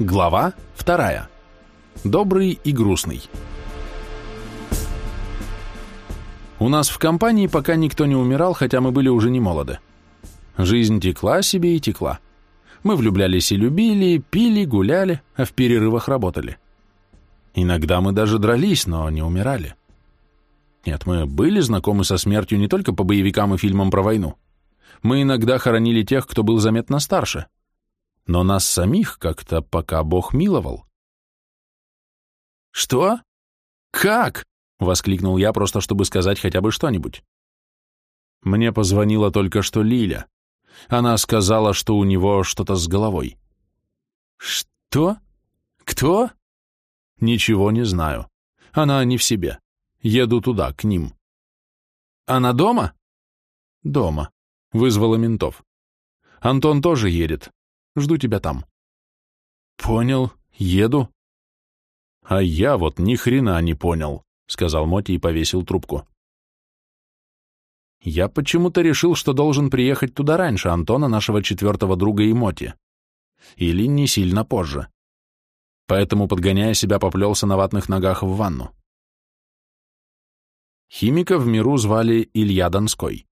Глава вторая. Добрый и грустный. У нас в компании пока никто не умирал, хотя мы были уже не молоды. Жизнь текла себе и текла. Мы влюблялись и любили, пили, гуляли, а в перерывах работали. Иногда мы даже дрались, но не умирали. Нет, мы были знакомы со смертью не только по боевикам и фильмам про войну. Мы иногда хоронили тех, кто был заметно старше но нас самих как-то пока Бог миловал. «Что? Как?» — воскликнул я, просто чтобы сказать хотя бы что-нибудь. Мне позвонила только что Лиля. Она сказала, что у него что-то с головой. «Что? Кто?» «Ничего не знаю. Она не в себе. Еду туда, к ним». «Она дома?» «Дома. Вызвала ментов. Антон тоже едет. Жду тебя там». «Понял. Еду». «А я вот ни хрена не понял», — сказал Моти и повесил трубку. Я почему-то решил, что должен приехать туда раньше Антона, нашего четвертого друга и Моти. Или не сильно позже. Поэтому, подгоняя себя, поплелся на ватных ногах в ванну. Химика в миру звали Илья Донской.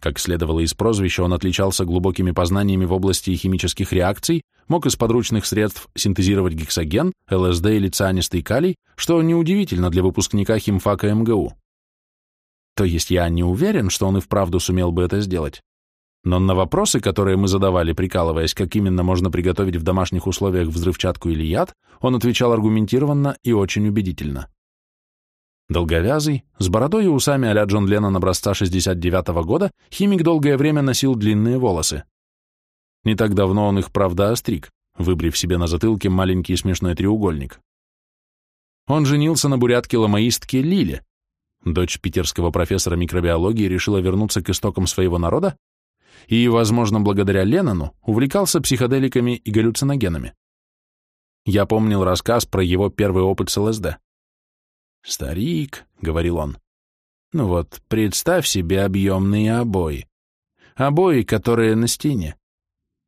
Как следовало из прозвища, он отличался глубокими познаниями в области химических реакций, мог из подручных средств синтезировать гексоген, ЛСД или цианистый калий, что неудивительно для выпускника химфака МГУ. То есть я не уверен, что он и вправду сумел бы это сделать. Но на вопросы, которые мы задавали, прикалываясь, как именно можно приготовить в домашних условиях взрывчатку или яд, он отвечал аргументированно и очень убедительно. Долговязый, с бородой и усами а-ля Джон Леннон образца 69-го года, химик долгое время носил длинные волосы. Не так давно он их, правда, остриг, выбрив себе на затылке маленький смешной треугольник. Он женился на бурятке-ламаистке Лиле. Дочь питерского профессора микробиологии решила вернуться к истокам своего народа и, возможно, благодаря Леннону, увлекался психоделиками и галлюциногенами. Я помнил рассказ про его первый опыт с ЛСД. «Старик», — говорил он, — «ну вот, представь себе объемные обои. Обои, которые на стене.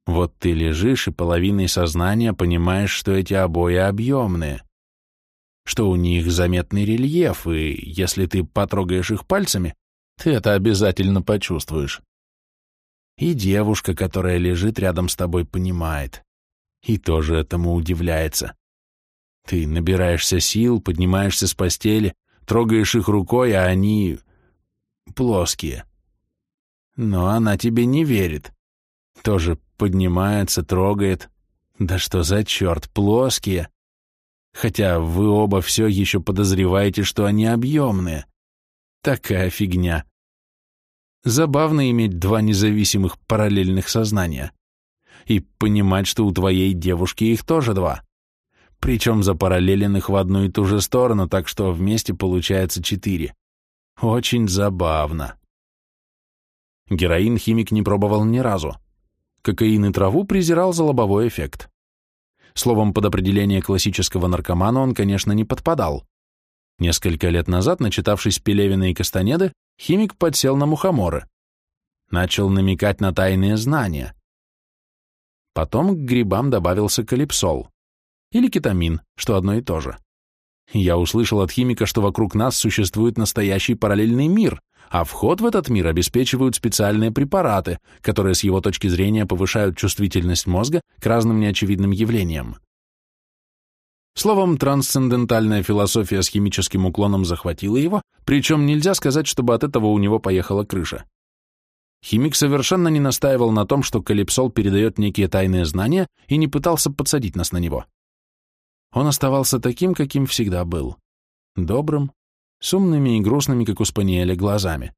Вот ты лежишь и половиной сознания понимаешь, что эти обои объемные, что у них заметный рельеф, и если ты потрогаешь их пальцами, ты это обязательно почувствуешь. И девушка, которая лежит рядом с тобой, понимает. И тоже этому удивляется. Ты набираешься сил, поднимаешься с постели, трогаешь их рукой, а они плоские. Но она тебе не верит. Тоже поднимается, трогает. Да что за черт, плоские. Хотя вы оба все еще подозреваете, что они объемные. Такая фигня. Забавно иметь два независимых параллельных сознания. И понимать, что у твоей девушки их тоже два причем запараллеленных в одну и ту же сторону, так что вместе получается четыре. Очень забавно. Героин химик не пробовал ни разу. Кокаин и траву презирал за лобовой эффект. Словом, под определение классического наркомана он, конечно, не подпадал. Несколько лет назад, начитавшись Пелевина и Кастанеды, химик подсел на мухоморы. Начал намекать на тайные знания. Потом к грибам добавился калипсол. Или кетамин, что одно и то же. Я услышал от химика, что вокруг нас существует настоящий параллельный мир, а вход в этот мир обеспечивают специальные препараты, которые с его точки зрения повышают чувствительность мозга к разным неочевидным явлениям. Словом, трансцендентальная философия с химическим уклоном захватила его, причем нельзя сказать, чтобы от этого у него поехала крыша. Химик совершенно не настаивал на том, что калипсол передает некие тайные знания и не пытался подсадить нас на него он оставался таким, каким всегда был. Добрым, с умными и грустными, как у спаниеля, глазами.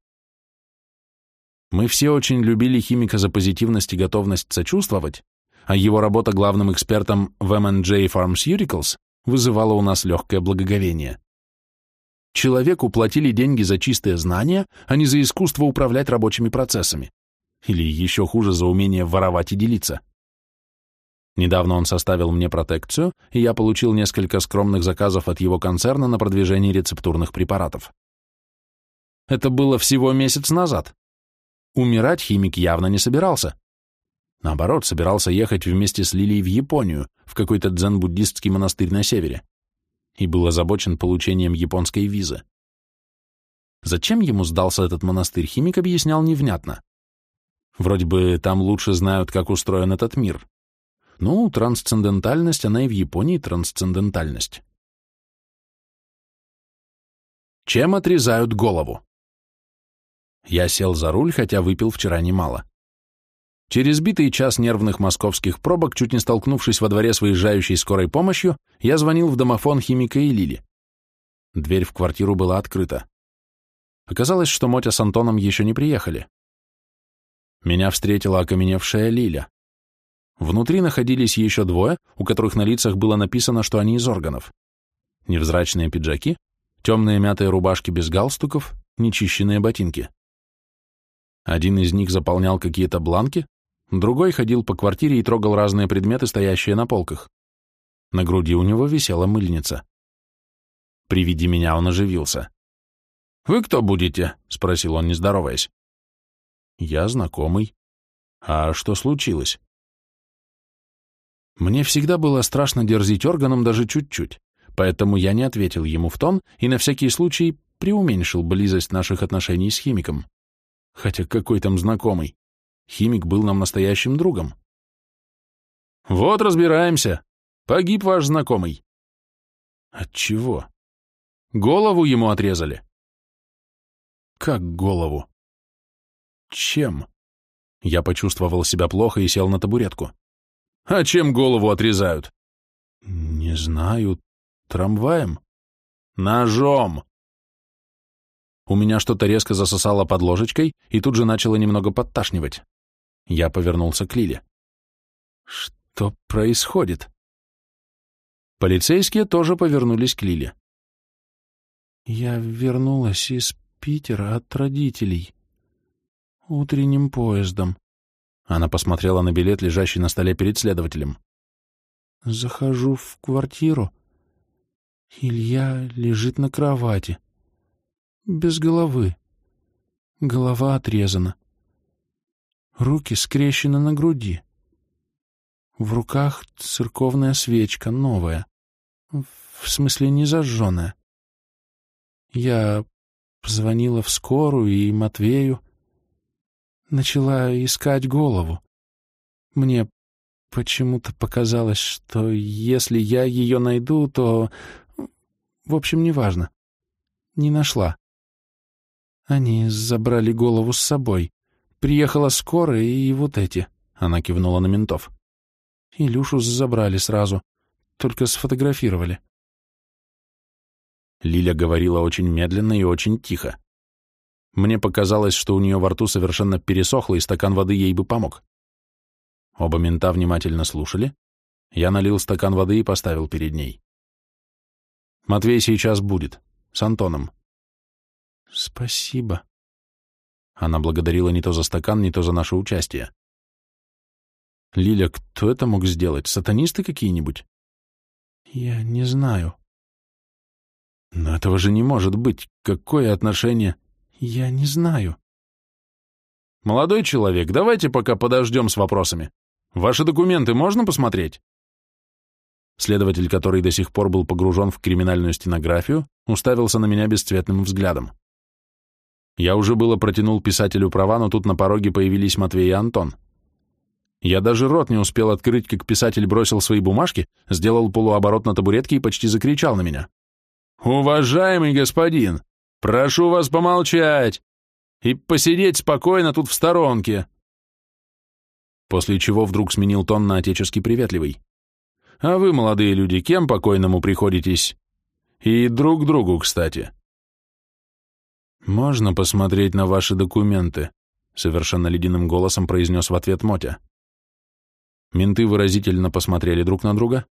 Мы все очень любили химика за позитивность и готовность сочувствовать, а его работа главным экспертом в M&J Pharmaceuticals вызывала у нас легкое благоговение. Человеку платили деньги за чистые знания, а не за искусство управлять рабочими процессами. Или еще хуже, за умение воровать и делиться. Недавно он составил мне протекцию, и я получил несколько скромных заказов от его концерна на продвижение рецептурных препаратов. Это было всего месяц назад. Умирать химик явно не собирался. Наоборот, собирался ехать вместе с Лилией в Японию, в какой-то дзен-буддистский монастырь на севере и был озабочен получением японской визы. Зачем ему сдался этот монастырь, химик объяснял невнятно. Вроде бы там лучше знают, как устроен этот мир. Ну, трансцендентальность, она и в Японии трансцендентальность. Чем отрезают голову? Я сел за руль, хотя выпил вчера немало. Через битый час нервных московских пробок, чуть не столкнувшись во дворе с выезжающей скорой помощью, я звонил в домофон химика и Лили. Дверь в квартиру была открыта. Оказалось, что Мотя с Антоном еще не приехали. Меня встретила окаменевшая Лиля. Внутри находились еще двое, у которых на лицах было написано, что они из органов. Невзрачные пиджаки, темные мятые рубашки без галстуков, нечищенные ботинки. Один из них заполнял какие-то бланки, Другой ходил по квартире и трогал разные предметы, стоящие на полках. На груди у него висела мыльница. При виде меня он оживился. «Вы кто будете?» — спросил он, не здороваясь. «Я знакомый. А что случилось?» Мне всегда было страшно дерзить органом даже чуть-чуть, поэтому я не ответил ему в тон и на всякий случай преуменьшил близость наших отношений с химиком. Хотя какой там знакомый. Химик был нам настоящим другом. Вот разбираемся. Погиб ваш знакомый. От чего? Голову ему отрезали. Как голову? Чем? Я почувствовал себя плохо и сел на табуретку. А чем голову отрезают? Не знаю. Трамваем? Ножом. У меня что-то резко засосало под ложечкой и тут же начало немного подташнивать. Я повернулся к Лиле. Что происходит? Полицейские тоже повернулись к Лиле. Я вернулась из Питера от родителей. Утренним поездом. Она посмотрела на билет, лежащий на столе перед следователем. Захожу в квартиру. Илья лежит на кровати. Без головы. Голова отрезана. Руки скрещены на груди. В руках церковная свечка, новая. В смысле, не зажженная. Я позвонила в скорую и Матвею. Начала искать голову. Мне почему-то показалось, что если я ее найду, то... В общем, неважно. Не нашла. Они забрали голову с собой. Приехала скорая и вот эти. Она кивнула на ментов. Илюшу забрали сразу. Только сфотографировали. Лиля говорила очень медленно и очень тихо. Мне показалось, что у нее во рту совершенно пересохло, и стакан воды ей бы помог. Оба мента внимательно слушали. Я налил стакан воды и поставил перед ней. «Матвей сейчас будет. С Антоном». «Спасибо», она благодарила не то за стакан, не то за наше участие. «Лиля, кто это мог сделать? Сатанисты какие-нибудь?» «Я не знаю». «Но этого же не может быть. Какое отношение?» «Я не знаю». «Молодой человек, давайте пока подождем с вопросами. Ваши документы можно посмотреть?» Следователь, который до сих пор был погружен в криминальную стенографию, уставился на меня бесцветным взглядом. Я уже было протянул писателю права, но тут на пороге появились Матвей и Антон. Я даже рот не успел открыть, как писатель бросил свои бумажки, сделал полуоборот на табуретке и почти закричал на меня. «Уважаемый господин, прошу вас помолчать и посидеть спокойно тут в сторонке!» После чего вдруг сменил тон на отечески приветливый. «А вы, молодые люди, кем покойному приходитесь? И друг другу, кстати». «Можно посмотреть на ваши документы?» — совершенно ледяным голосом произнес в ответ Мотя. Менты выразительно посмотрели друг на друга.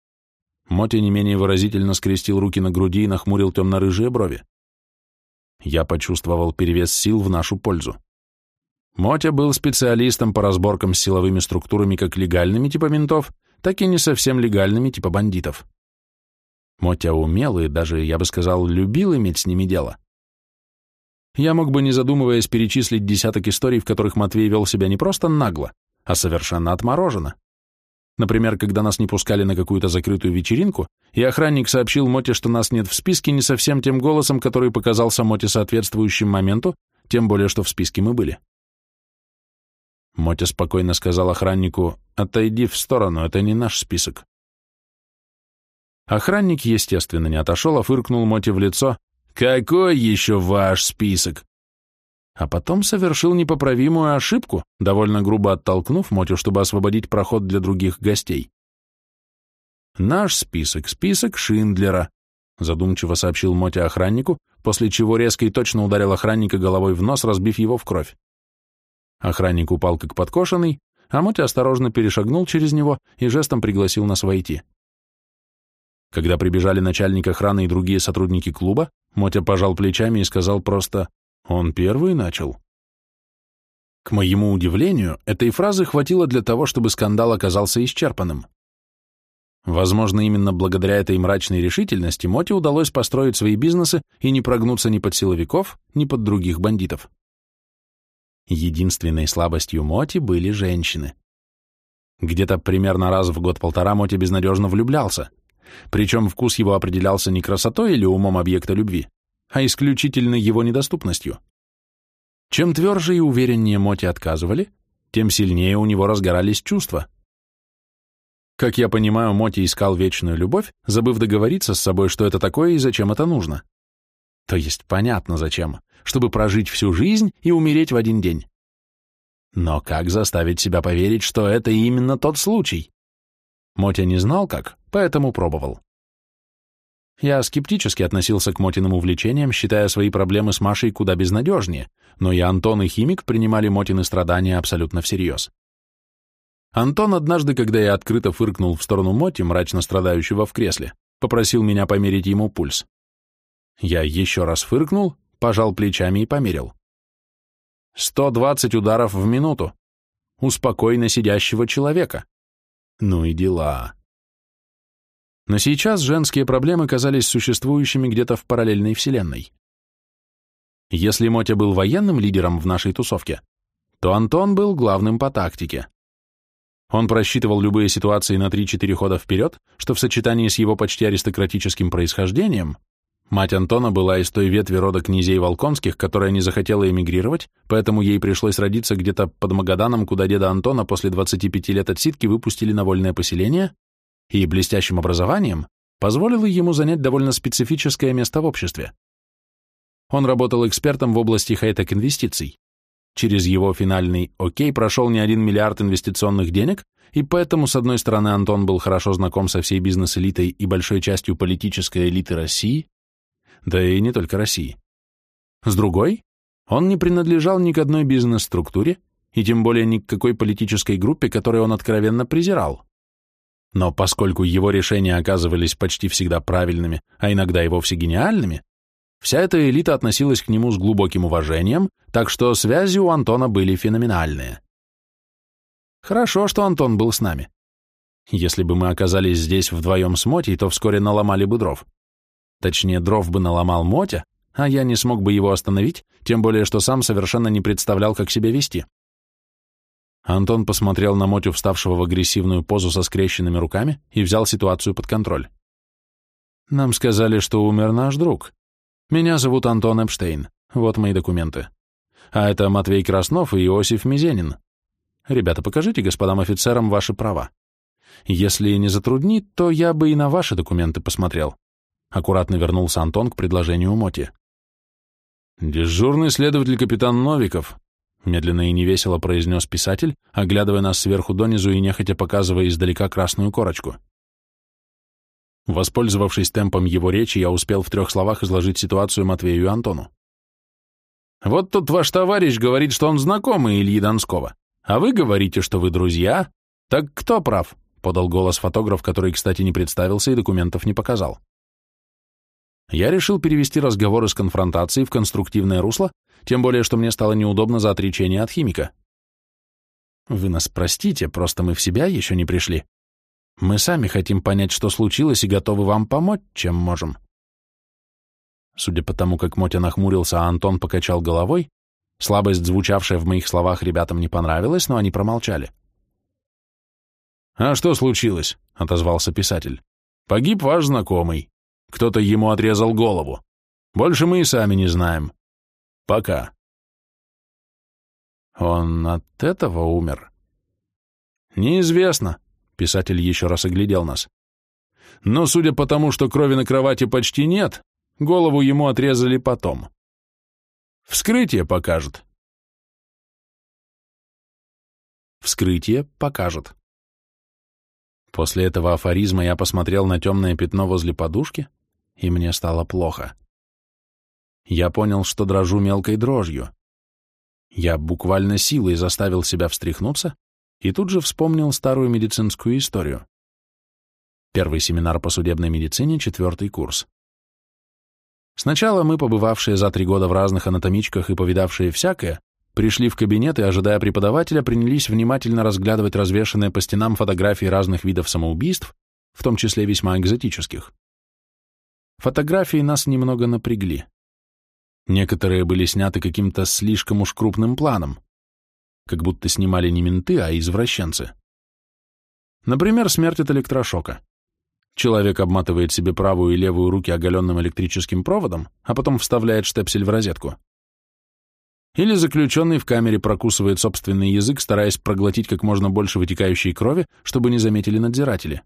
Мотя не менее выразительно скрестил руки на груди и нахмурил темно-рыжие брови. Я почувствовал перевес сил в нашу пользу. Мотя был специалистом по разборкам с силовыми структурами как легальными типа ментов, так и не совсем легальными типа бандитов. Мотя умел и даже, я бы сказал, любил иметь с ними дело. Я мог бы, не задумываясь, перечислить десяток историй, в которых Матвей вел себя не просто нагло, а совершенно отмороженно. Например, когда нас не пускали на какую-то закрытую вечеринку, и охранник сообщил Моте, что нас нет в списке не совсем тем голосом, который показался Моте соответствующим моменту, тем более, что в списке мы были. Мотя спокойно сказал охраннику, «Отойди в сторону, это не наш список». Охранник, естественно, не отошел, а фыркнул Моте в лицо, «Какой еще ваш список?» А потом совершил непоправимую ошибку, довольно грубо оттолкнув Мотю, чтобы освободить проход для других гостей. «Наш список, список Шиндлера», задумчиво сообщил Мотя охраннику, после чего резко и точно ударил охранника головой в нос, разбив его в кровь. Охранник упал как подкошенный, а Мотя осторожно перешагнул через него и жестом пригласил нас войти. Когда прибежали начальник охраны и другие сотрудники клуба, Мотя пожал плечами и сказал просто «Он первый начал». К моему удивлению, этой фразы хватило для того, чтобы скандал оказался исчерпанным. Возможно, именно благодаря этой мрачной решительности Моте удалось построить свои бизнесы и не прогнуться ни под силовиков, ни под других бандитов. Единственной слабостью Моти были женщины. Где-то примерно раз в год-полтора Моти безнадежно влюблялся, причем вкус его определялся не красотой или умом объекта любви, а исключительно его недоступностью. Чем тверже и увереннее Моти отказывали, тем сильнее у него разгорались чувства. Как я понимаю, Моти искал вечную любовь, забыв договориться с собой, что это такое и зачем это нужно. То есть понятно зачем чтобы прожить всю жизнь и умереть в один день. Но как заставить себя поверить, что это именно тот случай? Мотя не знал как, поэтому пробовал. Я скептически относился к Мотиным увлечениям, считая свои проблемы с Машей куда безнадежнее, но и Антон и Химик принимали Мотины страдания абсолютно всерьез. Антон однажды, когда я открыто фыркнул в сторону Моти, мрачно страдающего в кресле, попросил меня померить ему пульс. Я еще раз фыркнул, пожал плечами и померил. 120 ударов в минуту. У спокойно сидящего человека. Ну и дела. Но сейчас женские проблемы казались существующими где-то в параллельной вселенной. Если Мотя был военным лидером в нашей тусовке, то Антон был главным по тактике. Он просчитывал любые ситуации на 3-4 хода вперед, что в сочетании с его почти аристократическим происхождением Мать Антона была из той ветви рода князей Волконских, которая не захотела эмигрировать, поэтому ей пришлось родиться где-то под Магаданом, куда деда Антона после 25 лет отсидки выпустили на вольное поселение, и блестящим образованием позволило ему занять довольно специфическое место в обществе. Он работал экспертом в области хай-тек инвестиций. Через его финальный «Окей» прошел не один миллиард инвестиционных денег, и поэтому, с одной стороны, Антон был хорошо знаком со всей бизнес-элитой и большой частью политической элиты России, да и не только России. С другой, он не принадлежал ни к одной бизнес-структуре, и тем более ни к какой политической группе, которую он откровенно презирал. Но поскольку его решения оказывались почти всегда правильными, а иногда и вовсе гениальными, вся эта элита относилась к нему с глубоким уважением, так что связи у Антона были феноменальные. Хорошо, что Антон был с нами. Если бы мы оказались здесь вдвоем с Мотей, то вскоре наломали бы дров. Точнее, дров бы наломал Мотя, а я не смог бы его остановить, тем более, что сам совершенно не представлял, как себя вести. Антон посмотрел на Мотю, вставшего в агрессивную позу со скрещенными руками, и взял ситуацию под контроль. «Нам сказали, что умер наш друг. Меня зовут Антон Эпштейн. Вот мои документы. А это Матвей Краснов и Иосиф Мизенин. Ребята, покажите господам офицерам ваши права. Если не затруднит, то я бы и на ваши документы посмотрел. Аккуратно вернулся Антон к предложению Моти. «Дежурный следователь капитан Новиков», — медленно и невесело произнес писатель, оглядывая нас сверху донизу и нехотя показывая издалека красную корочку. Воспользовавшись темпом его речи, я успел в трех словах изложить ситуацию Матвею и Антону. «Вот тут ваш товарищ говорит, что он знакомый Ильи Донского, а вы говорите, что вы друзья. Так кто прав?» — подал голос фотограф, который, кстати, не представился и документов не показал я решил перевести разговор из конфронтации в конструктивное русло, тем более, что мне стало неудобно за отречение от химика. Вы нас простите, просто мы в себя еще не пришли. Мы сами хотим понять, что случилось, и готовы вам помочь, чем можем. Судя по тому, как Мотя нахмурился, а Антон покачал головой, слабость, звучавшая в моих словах, ребятам не понравилась, но они промолчали. «А что случилось?» — отозвался писатель. «Погиб ваш знакомый. Кто-то ему отрезал голову. Больше мы и сами не знаем. Пока». «Он от этого умер?» «Неизвестно», — писатель еще раз оглядел нас. «Но судя по тому, что крови на кровати почти нет, голову ему отрезали потом. Вскрытие покажет». Вскрытие покажет. После этого афоризма я посмотрел на темное пятно возле подушки, и мне стало плохо. Я понял, что дрожу мелкой дрожью. Я буквально силой заставил себя встряхнуться и тут же вспомнил старую медицинскую историю. Первый семинар по судебной медицине, четвертый курс. Сначала мы, побывавшие за три года в разных анатомичках и повидавшие всякое, пришли в кабинет и, ожидая преподавателя, принялись внимательно разглядывать развешанные по стенам фотографии разных видов самоубийств, в том числе весьма экзотических. Фотографии нас немного напрягли. Некоторые были сняты каким-то слишком уж крупным планом, как будто снимали не менты, а извращенцы. Например, смерть от электрошока. Человек обматывает себе правую и левую руки оголенным электрическим проводом, а потом вставляет штепсель в розетку. Или заключенный в камере прокусывает собственный язык, стараясь проглотить как можно больше вытекающей крови, чтобы не заметили надзиратели.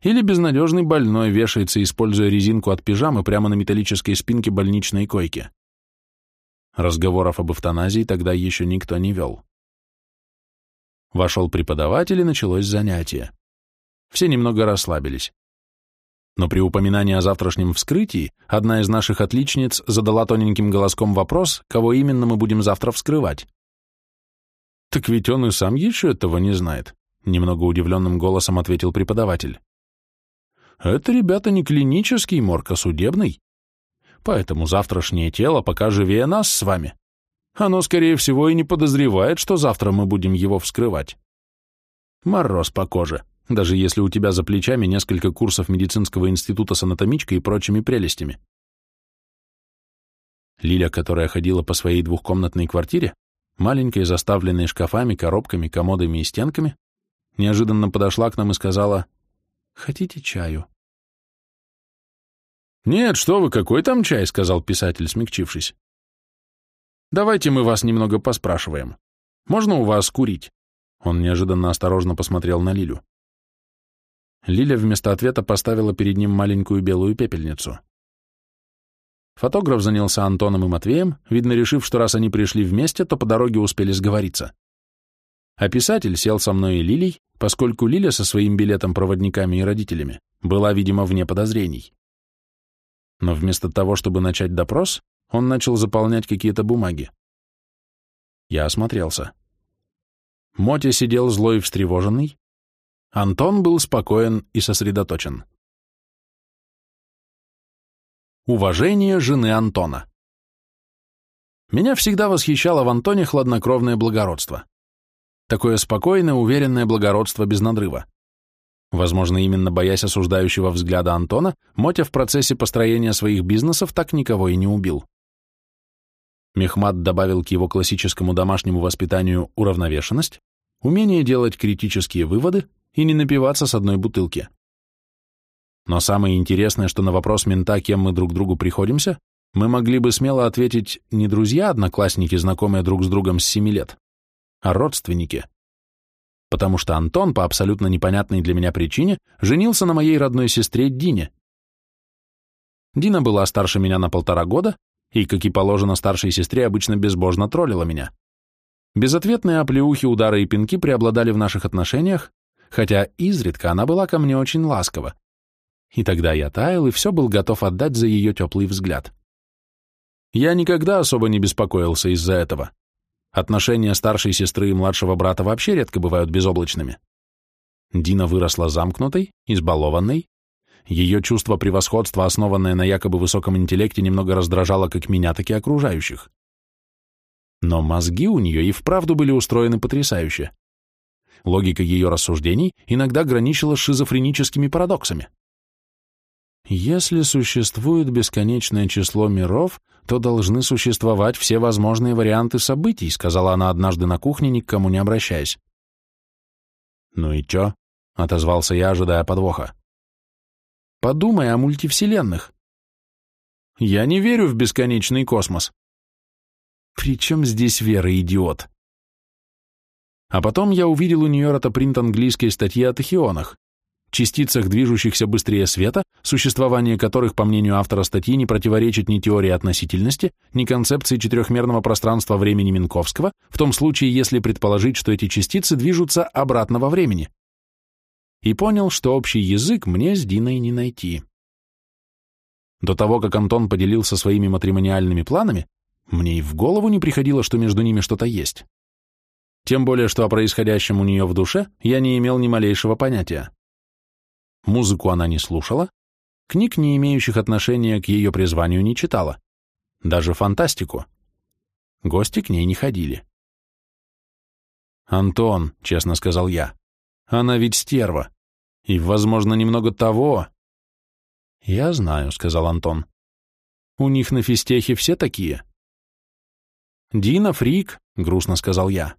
Или безнадежный больной вешается, используя резинку от пижамы прямо на металлической спинке больничной койки. Разговоров об эвтаназии тогда еще никто не вел. Вошел преподаватель, и началось занятие. Все немного расслабились но при упоминании о завтрашнем вскрытии одна из наших отличниц задала тоненьким голоском вопрос, кого именно мы будем завтра вскрывать. «Так ведь он и сам еще этого не знает», — немного удивленным голосом ответил преподаватель. «Это, ребята, не клинический морг, а судебный. Поэтому завтрашнее тело пока живее нас с вами. Оно, скорее всего, и не подозревает, что завтра мы будем его вскрывать. Мороз по коже даже если у тебя за плечами несколько курсов медицинского института с анатомичкой и прочими прелестями. Лиля, которая ходила по своей двухкомнатной квартире, маленькой, заставленной шкафами, коробками, комодами и стенками, неожиданно подошла к нам и сказала «Хотите чаю?» «Нет, что вы, какой там чай?» — сказал писатель, смягчившись. «Давайте мы вас немного поспрашиваем. Можно у вас курить?» Он неожиданно осторожно посмотрел на Лилю. Лиля вместо ответа поставила перед ним маленькую белую пепельницу. Фотограф занялся Антоном и Матвеем, видно, решив, что раз они пришли вместе, то по дороге успели сговориться. А писатель сел со мной и Лилей, поскольку Лиля со своим билетом проводниками и родителями была, видимо, вне подозрений. Но вместо того, чтобы начать допрос, он начал заполнять какие-то бумаги. Я осмотрелся. Мотя сидел злой и встревоженный, Антон был спокоен и сосредоточен. Уважение жены Антона Меня всегда восхищало в Антоне хладнокровное благородство. Такое спокойное, уверенное благородство без надрыва. Возможно, именно боясь осуждающего взгляда Антона, Мотя в процессе построения своих бизнесов так никого и не убил. Мехмат добавил к его классическому домашнему воспитанию уравновешенность, умение делать критические выводы, и не напиваться с одной бутылки. Но самое интересное, что на вопрос мента, кем мы друг другу приходимся, мы могли бы смело ответить не друзья, одноклассники, знакомые друг с другом с семи лет, а родственники. Потому что Антон, по абсолютно непонятной для меня причине, женился на моей родной сестре Дине. Дина была старше меня на полтора года, и, как и положено старшей сестре, обычно безбожно троллила меня. Безответные оплеухи, удары и пинки преобладали в наших отношениях, хотя изредка она была ко мне очень ласкова. И тогда я таял и все был готов отдать за ее теплый взгляд. Я никогда особо не беспокоился из-за этого. Отношения старшей сестры и младшего брата вообще редко бывают безоблачными. Дина выросла замкнутой, избалованной. Ее чувство превосходства, основанное на якобы высоком интеллекте, немного раздражало как меня, так и окружающих. Но мозги у нее и вправду были устроены потрясающе. Логика ее рассуждений иногда граничила с шизофреническими парадоксами. Если существует бесконечное число миров, то должны существовать все возможные варианты событий, сказала она однажды на кухне, ни к кому не обращаясь. «Ну и чё?» — отозвался я, ожидая подвоха. «Подумай о мультивселенных. Я не верю в бесконечный космос. При чем здесь вера, идиот?» А потом я увидел у нее ротопринт английской статьи о тахионах, частицах, движущихся быстрее света, существование которых, по мнению автора статьи, не противоречит ни теории относительности, ни концепции четырехмерного пространства времени Минковского, в том случае, если предположить, что эти частицы движутся обратно во времени. И понял, что общий язык мне с Диной не найти. До того, как Антон поделился своими матримониальными планами, мне и в голову не приходило, что между ними что-то есть. Тем более, что о происходящем у нее в душе я не имел ни малейшего понятия. Музыку она не слушала, книг, не имеющих отношения к ее призванию, не читала, даже фантастику. Гости к ней не ходили. «Антон», — честно сказал я, — «она ведь стерва, и, возможно, немного того». «Я знаю», — сказал Антон. «У них на физтехе все такие». «Дина фрик», — грустно сказал я.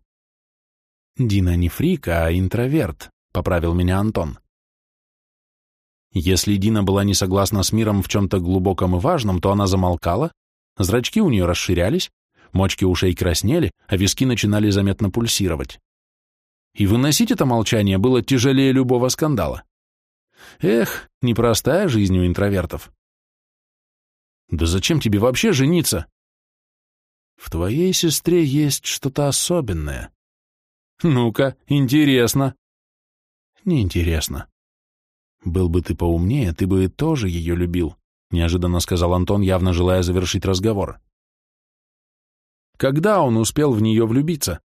«Дина не фрик, а интроверт», — поправил меня Антон. Если Дина была не согласна с миром в чем-то глубоком и важном, то она замолкала, зрачки у нее расширялись, мочки ушей краснели, а виски начинали заметно пульсировать. И выносить это молчание было тяжелее любого скандала. Эх, непростая жизнь у интровертов. Да зачем тебе вообще жениться? В твоей сестре есть что-то особенное. Ну-ка, интересно. Неинтересно. «Был бы ты поумнее, ты бы тоже ее любил», — неожиданно сказал Антон, явно желая завершить разговор. Когда он успел в нее влюбиться?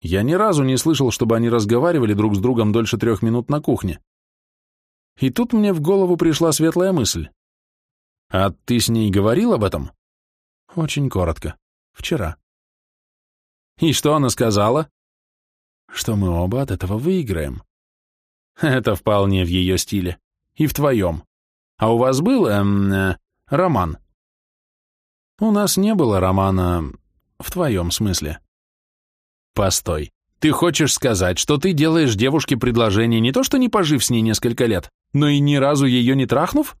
Я ни разу не слышал, чтобы они разговаривали друг с другом дольше трех минут на кухне. И тут мне в голову пришла светлая мысль. «А ты с ней говорил об этом?» «Очень коротко. Вчера». «И что она сказала?» «Что мы оба от этого выиграем». Это вполне в ее стиле. И в твоем. А у вас был, эм, э, роман? У нас не было романа в твоем смысле. Постой. Ты хочешь сказать, что ты делаешь девушке предложение не то что не пожив с ней несколько лет, но и ни разу ее не трахнув?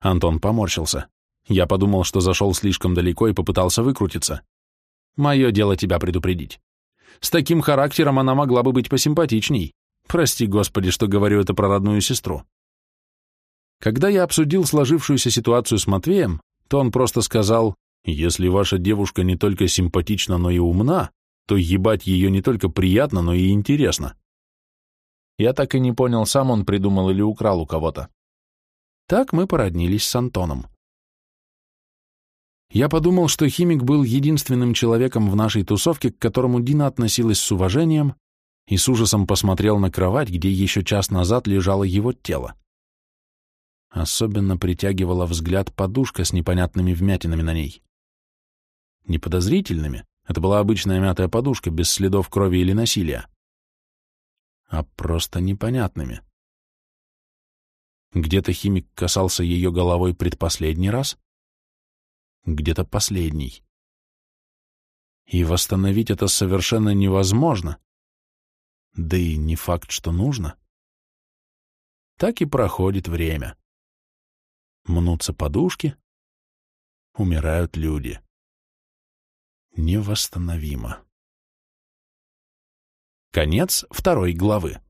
Антон поморщился. Я подумал, что зашел слишком далеко и попытался выкрутиться. Мое дело тебя предупредить. С таким характером она могла бы быть посимпатичней. Прости, Господи, что говорю это про родную сестру. Когда я обсудил сложившуюся ситуацию с Матвеем, то он просто сказал, если ваша девушка не только симпатична, но и умна, то ебать ее не только приятно, но и интересно. Я так и не понял, сам он придумал или украл у кого-то. Так мы породнились с Антоном. Я подумал, что химик был единственным человеком в нашей тусовке, к которому Дина относилась с уважением, и с ужасом посмотрел на кровать, где еще час назад лежало его тело. Особенно притягивала взгляд подушка с непонятными вмятинами на ней. Неподозрительными, это была обычная мятая подушка, без следов крови или насилия, а просто непонятными. Где-то химик касался ее головой предпоследний раз, где-то последний. И восстановить это совершенно невозможно, да и не факт, что нужно. Так и проходит время. Мнутся подушки, умирают люди. Невосстановимо. Конец второй главы.